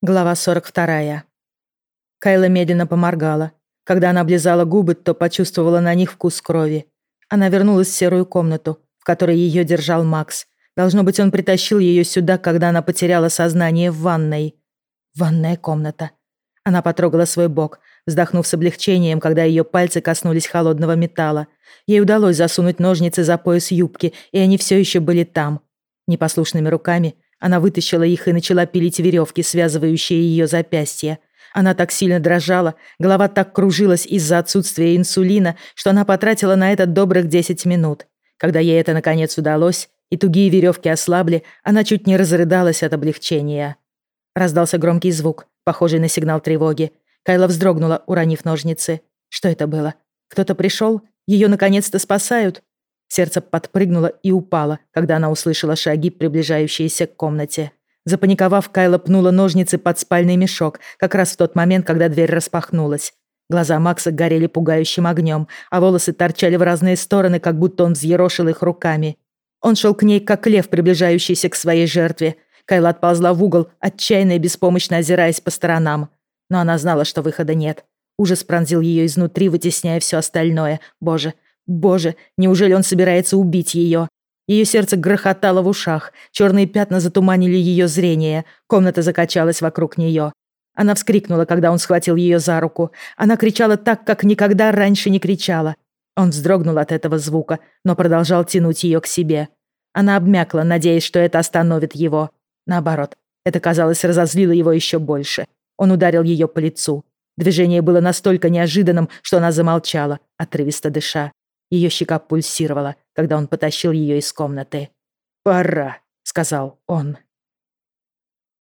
Глава 42. Кайла медленно поморгала. Когда она облизала губы, то почувствовала на них вкус крови. Она вернулась в серую комнату, в которой ее держал Макс. Должно быть, он притащил ее сюда, когда она потеряла сознание в ванной. Ванная комната. Она потрогала свой бок, вздохнув с облегчением, когда ее пальцы коснулись холодного металла. Ей удалось засунуть ножницы за пояс юбки, и они все еще были там. Непослушными руками – она вытащила их и начала пилить веревки, связывающие ее запястья. Она так сильно дрожала, голова так кружилась из-за отсутствия инсулина, что она потратила на это добрых 10 минут. Когда ей это наконец удалось, и тугие веревки ослабли, она чуть не разрыдалась от облегчения. Раздался громкий звук, похожий на сигнал тревоги. Кайла вздрогнула, уронив ножницы. Что это было? Кто-то пришел? Ее наконец-то спасают? Сердце подпрыгнуло и упало, когда она услышала шаги, приближающиеся к комнате. Запаниковав, Кайла пнула ножницы под спальный мешок, как раз в тот момент, когда дверь распахнулась. Глаза Макса горели пугающим огнем, а волосы торчали в разные стороны, как будто он взъерошил их руками. Он шел к ней, как лев, приближающийся к своей жертве. Кайла отползла в угол, отчаянно и беспомощно озираясь по сторонам. Но она знала, что выхода нет. Ужас пронзил ее изнутри, вытесняя все остальное. Боже, Боже, неужели он собирается убить ее? Ее сердце грохотало в ушах, черные пятна затуманили ее зрение, комната закачалась вокруг нее. Она вскрикнула, когда он схватил ее за руку. Она кричала так, как никогда раньше не кричала. Он вздрогнул от этого звука, но продолжал тянуть ее к себе. Она обмякла, надеясь, что это остановит его. Наоборот, это, казалось, разозлило его еще больше. Он ударил ее по лицу. Движение было настолько неожиданным, что она замолчала, отрывисто дыша. Ее щека пульсировала, когда он потащил ее из комнаты. «Пора», — сказал он.